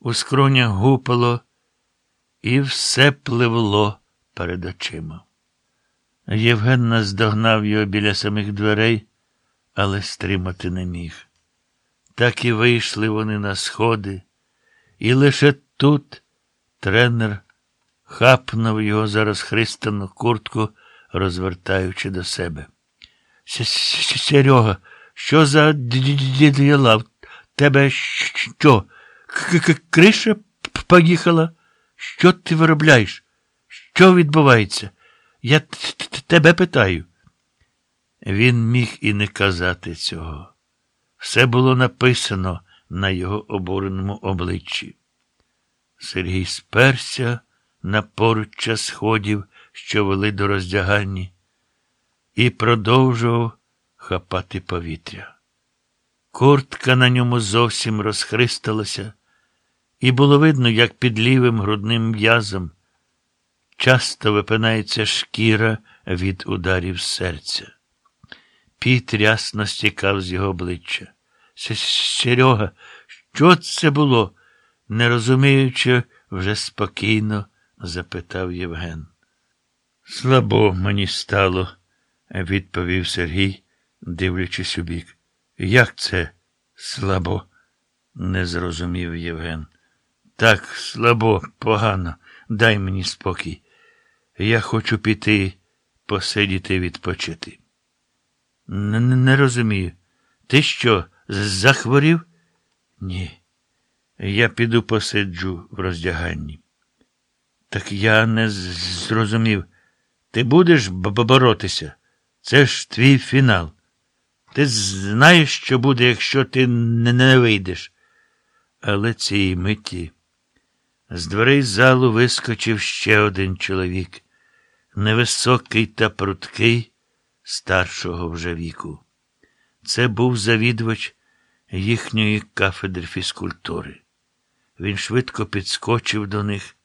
у скронях гупало, і все пливло перед очима. Євген наздогнав його біля самих дверей, але стримати не міг. Так і вийшли вони на сходи, і лише тут тренер хапнув його за розхристану куртку, розвертаючи до себе. Серега, що за дід'яла? Тебе що? Криша поїхала? Що ти виробляєш? Що відбувається? Я тебе питаю. Він міг і не казати цього. Все було написано на його обуреному обличчі. Сергій сперся на поруччя сходів, що вели до роздягальні, і продовжував хапати повітря. Куртка на ньому зовсім розхристалася, і було видно, як під лівим грудним м'язом часто випинається шкіра від ударів серця. Піт рясно стікав з його обличчя. Серега, що це було? не розуміючи, вже спокійно запитав Євген. Слабо мені стало, відповів Сергій, дивлячись у бік. Як це слабо? не зрозумів Євген. Так, слабо, погано, дай мені спокій. Я хочу піти, посидіти, відпочити. Не, не розумію. Ти що, захворів? Ні. Я піду посиджу в роздяганні. Так я не зрозумів. Ти будеш боротися? Це ж твій фінал. Ти знаєш, що буде, якщо ти не вийдеш. Але цієї миті з дверей залу вискочив ще один чоловік, невисокий та пруткий, старшого вже віку. Це був завідувач їхньої кафедри фізкультури. Він швидко підскочив до них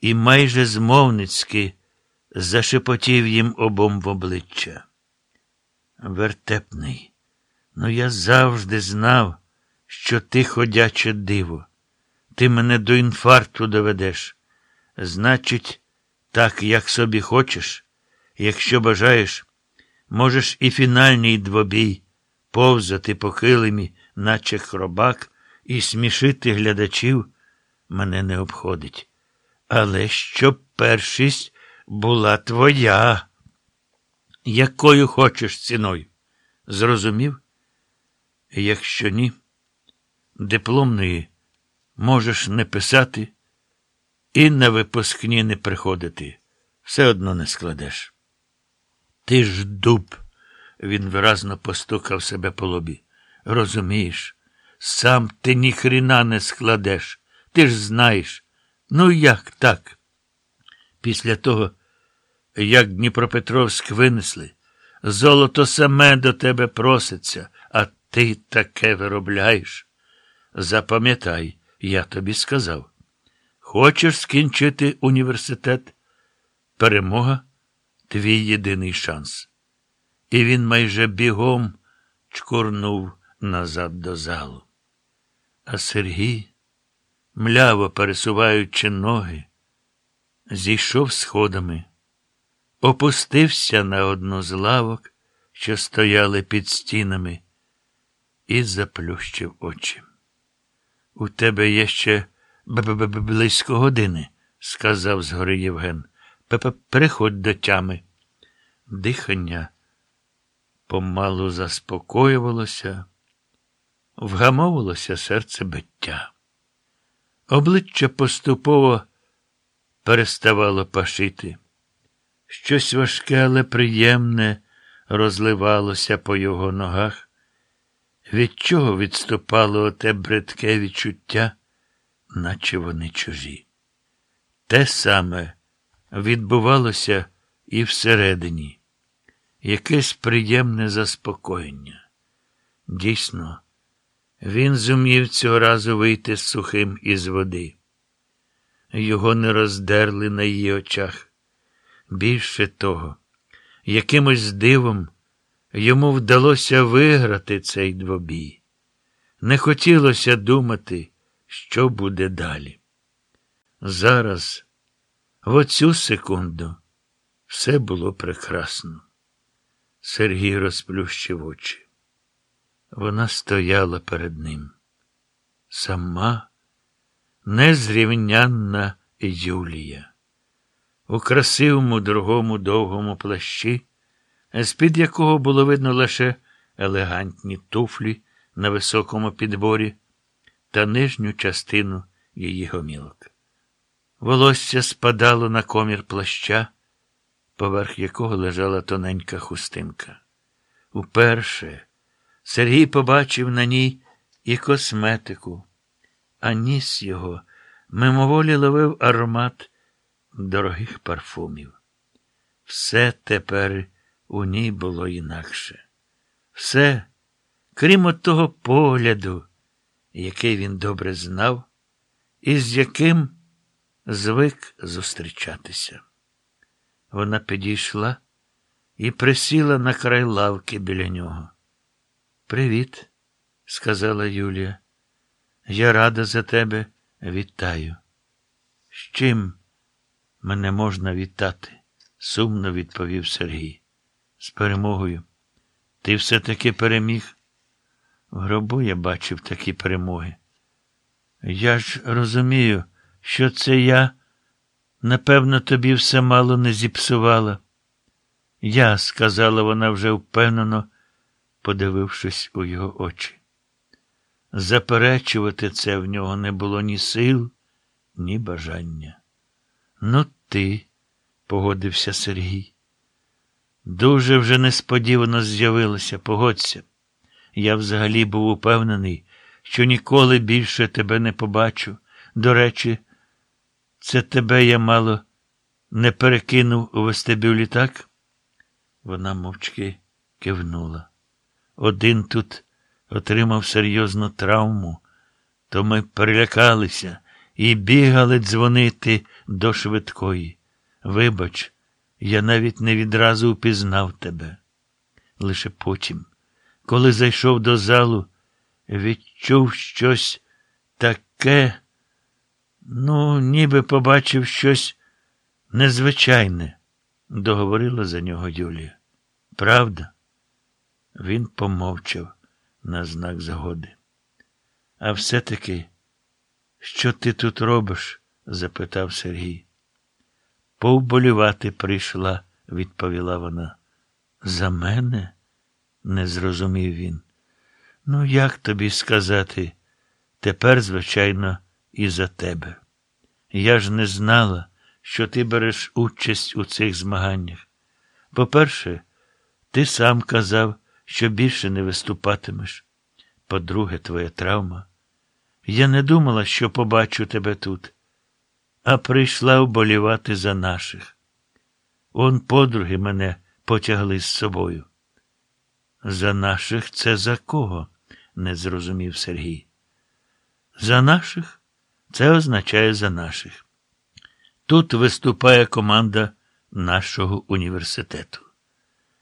і майже змовницьки зашепотів їм обом в обличчя. Вертепний, ну я завжди знав, що ти ходяче диво. Ти мене до інфаркту доведеш. Значить, так, як собі хочеш, якщо бажаєш, можеш і фінальний двобій повзати по килимі, наче хробак, і смішити глядачів мене не обходить. Але щоб першість була твоя. Якою хочеш ціною? Зрозумів? Якщо ні, дипломної можеш не писати і на випускні не приходити. Все одно не складеш. Ти ж дуб, він виразно постукав себе по лобі. Розумієш, сам ти ніхріна не складеш. Ти ж знаєш. Ну як так? Після того, як Дніпропетровськ винесли, золото саме до тебе проситься, а ти таке виробляєш. Запам'ятай, я тобі сказав. Хочеш скінчити університет? Перемога твій єдиний шанс. І він майже бігом чкурнув назад до залу. А Сергій, мляво пересуваючи ноги, зійшов сходами, опустився на одну з лавок, що стояли під стінами, і заплющив очі. У тебе є ще близько години, сказав згори Євген. Пепе, приходь до тями. Дихання помалу заспокоювалося, вгамовувалося серце биття. Обличчя поступово переставало пашити. Щось важке, але приємне розливалося по його ногах. Від чого відступало оте бридке відчуття, наче вони чужі. Те саме відбувалося і всередині, якесь приємне заспокоєння. Дійсно, він зумів цього разу вийти сухим із води. Його не роздерли на її очах. Більше того, якимось дивом йому вдалося виграти цей двобій. Не хотілося думати, що буде далі. Зараз, в оцю секунду, все було прекрасно. Сергій розплющив очі. Вона стояла перед ним. Сама незрівнянна Юлія. У красивому другому довгому плащі, з-під якого було видно лише елегантні туфлі на високому підборі та нижню частину її гомілок. Волосся спадало на комір плаща, поверх якого лежала тоненька хустинка. Уперше Сергій побачив на ній і косметику, а ніс його мимоволі ловив аромат дорогих парфумів. Все тепер у ній було інакше. Все, крім от того погляду, який він добре знав, і з яким звик зустрічатися. Вона підійшла і присіла на край лавки біля нього. Привіт, сказала Юлія. Я рада за тебе вітаю. З чим мене можна вітати? сумно відповів Сергій. З перемогою. Ти все-таки переміг. В гробу я бачив такі перемоги. Я ж розумію, що це я, напевно, тобі все мало не зіпсувала. Я, сказала вона вже впевнено, подивившись у його очі. Заперечувати це в нього не було ні сил, ні бажання. Ну, ти, погодився Сергій. Дуже вже несподівано з'явилося, погодься. Я взагалі був упевнений, що ніколи більше тебе не побачу. До речі, це тебе я мало не перекинув у вестибюлі, так? Вона мовчки кивнула. Один тут отримав серйозну травму, то ми перелякалися і бігали дзвонити до швидкої. Вибач, я навіть не відразу впізнав тебе. Лише потім, коли зайшов до залу, відчув щось таке, ну, ніби побачив щось незвичайне, договорила за нього Юлія. Правда? Він помовчав на знак згоди. А все-таки, що ти тут робиш? запитав Сергій. Повболівати прийшла, відповіла вона. За мене? не зрозумів він. Ну, як тобі сказати? Тепер, звичайно, і за тебе. Я ж не знала, що ти береш участь у цих змаганнях. По-перше, ти сам казав, що більше не виступатимеш. По-друге, твоя травма. Я не думала, що побачу тебе тут, а прийшла вболівати за наших. Он подруги мене потягли з собою. За наших це за кого? не зрозумів Сергій. За наших це означає за наших. Тут виступає команда нашого університету.